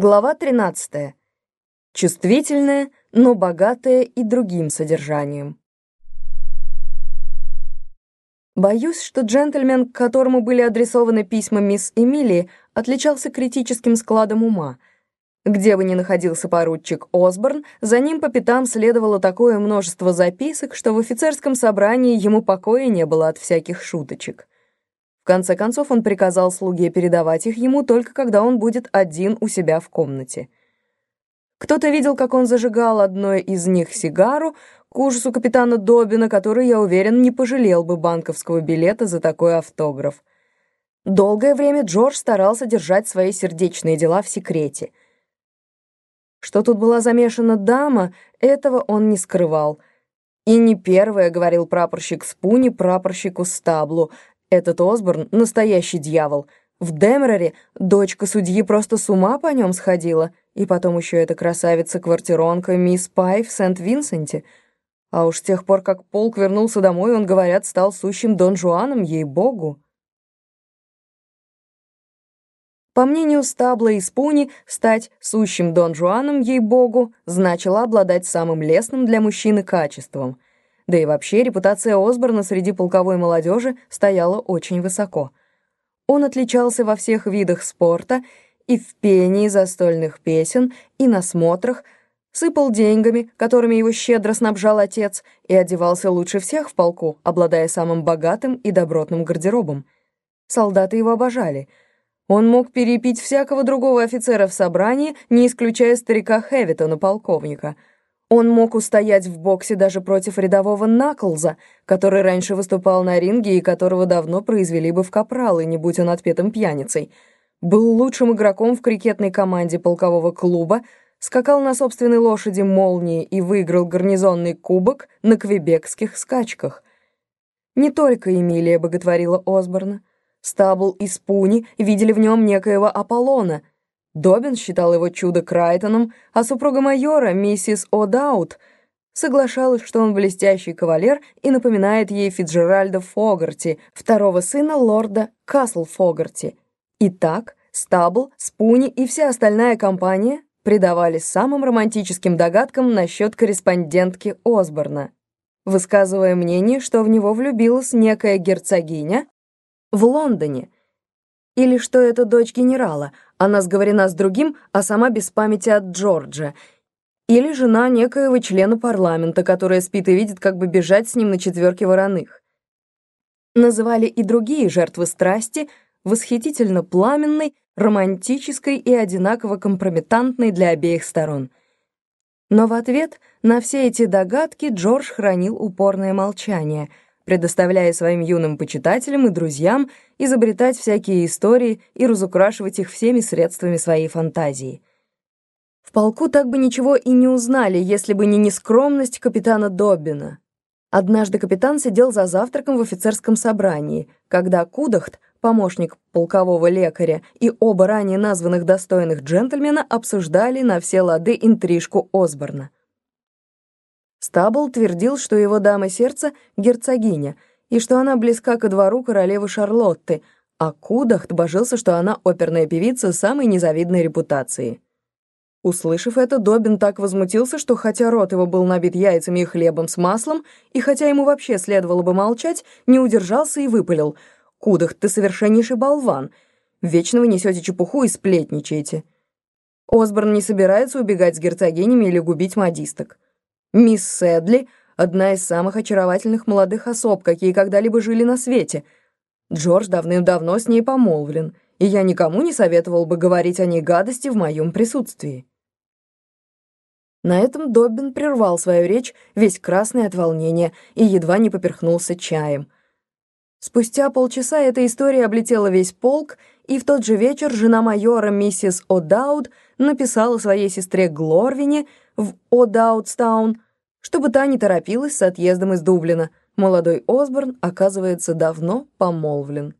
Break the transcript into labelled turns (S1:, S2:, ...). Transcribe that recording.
S1: Глава 13. Чувствительная, но богатая и другим содержанием. Боюсь, что джентльмен, к которому были адресованы письма мисс Эмилии, отличался критическим складом ума. Где бы ни находился поручик Осборн, за ним по пятам следовало такое множество записок, что в офицерском собрании ему покоя не было от всяких шуточек конце концов он приказал слуге передавать их ему только когда он будет один у себя в комнате. Кто-то видел, как он зажигал одной из них сигару, к ужасу капитана Добина, который, я уверен, не пожалел бы банковского билета за такой автограф. Долгое время Джордж старался держать свои сердечные дела в секрете. Что тут была замешана дама, этого он не скрывал. И не первое, говорил прапорщик Спуни прапорщику Стаблу, этот Осборн — настоящий дьявол. В Демерере дочка судьи просто с ума по нем сходила. И потом еще эта красавица-квартиронка мисс Пай в Сент-Винсенте. А уж с тех пор, как полк вернулся домой, он, говорят, стал сущим Дон Жуаном, ей-богу. По мнению Стабла и Спуни, стать сущим Дон Жуаном, ей-богу, значило обладать самым лестным для мужчины качеством — да и вообще репутация Осборна среди полковой молодежи стояла очень высоко. Он отличался во всех видах спорта и в пении застольных песен, и на смотрах, сыпал деньгами, которыми его щедро снабжал отец, и одевался лучше всех в полку, обладая самым богатым и добротным гардеробом. Солдаты его обожали. Он мог перепить всякого другого офицера в собрании, не исключая старика Хэвитона, полковника — он мог устоять в боксе даже против рядового Наклза, который раньше выступал на ринге и которого давно произвели бы в капралы, не будь он отпетым пьяницей. Был лучшим игроком в крикетной команде полкового клуба, скакал на собственной лошади молнии и выиграл гарнизонный кубок на квебекских скачках. Не только Эмилия боготворила Осборна. Стабл и Спуни видели в нем некоего Аполлона — Добин считал его чудо Крайтоном, а супруга майора, миссис О'Даут, соглашалась, что он блестящий кавалер и напоминает ей Фиджеральда Фогарти, второго сына лорда Касл Фогарти. Итак, Стабл, Спуни и вся остальная компания предавались самым романтическим догадкам насчет корреспондентки Осборна, высказывая мнение, что в него влюбилась некая герцогиня в Лондоне — или что это дочь генерала, она сговорена с другим, а сама без памяти от Джорджа. Или жена некоего члена парламента, которая спит и видит, как бы бежать с ним на четверке вороных. Называли и другие жертвы страсти восхитительно пламенной, романтической и одинаково компрометантной для обеих сторон. Но в ответ на все эти догадки Джордж хранил упорное молчание — предоставляя своим юным почитателям и друзьям изобретать всякие истории и разукрашивать их всеми средствами своей фантазии. В полку так бы ничего и не узнали, если бы не нескромность капитана Доббина. Однажды капитан сидел за завтраком в офицерском собрании, когда Кудахт, помощник полкового лекаря, и оба ранее названных достойных джентльмена обсуждали на все лады интрижку Осборна. Стабл твердил, что его дама сердца — герцогиня, и что она близка ко двору королевы Шарлотты, а Кудахт божился, что она оперная певица самой незавидной репутации. Услышав это, Добин так возмутился, что хотя рот его был набит яйцами и хлебом с маслом, и хотя ему вообще следовало бы молчать, не удержался и выпалил. «Кудахт, ты совершеннейший болван! Вечно вы несете чепуху и сплетничаете!» Осборн не собирается убегать с герцогинями или губить модисток. Мисс Сэдли — одна из самых очаровательных молодых особ, какие когда-либо жили на свете. Джордж давным-давно с ней помолвлен, и я никому не советовал бы говорить о ней гадости в моем присутствии. На этом Доббин прервал свою речь, весь красный от волнения, и едва не поперхнулся чаем. Спустя полчаса эта история облетела весь полк, и в тот же вечер жена майора миссис О'Дауд написала своей сестре Глорвине в О'Даудстаун, чтобы та не торопилась с отъездом из Дублина. Молодой Осборн, оказывается, давно помолвлен.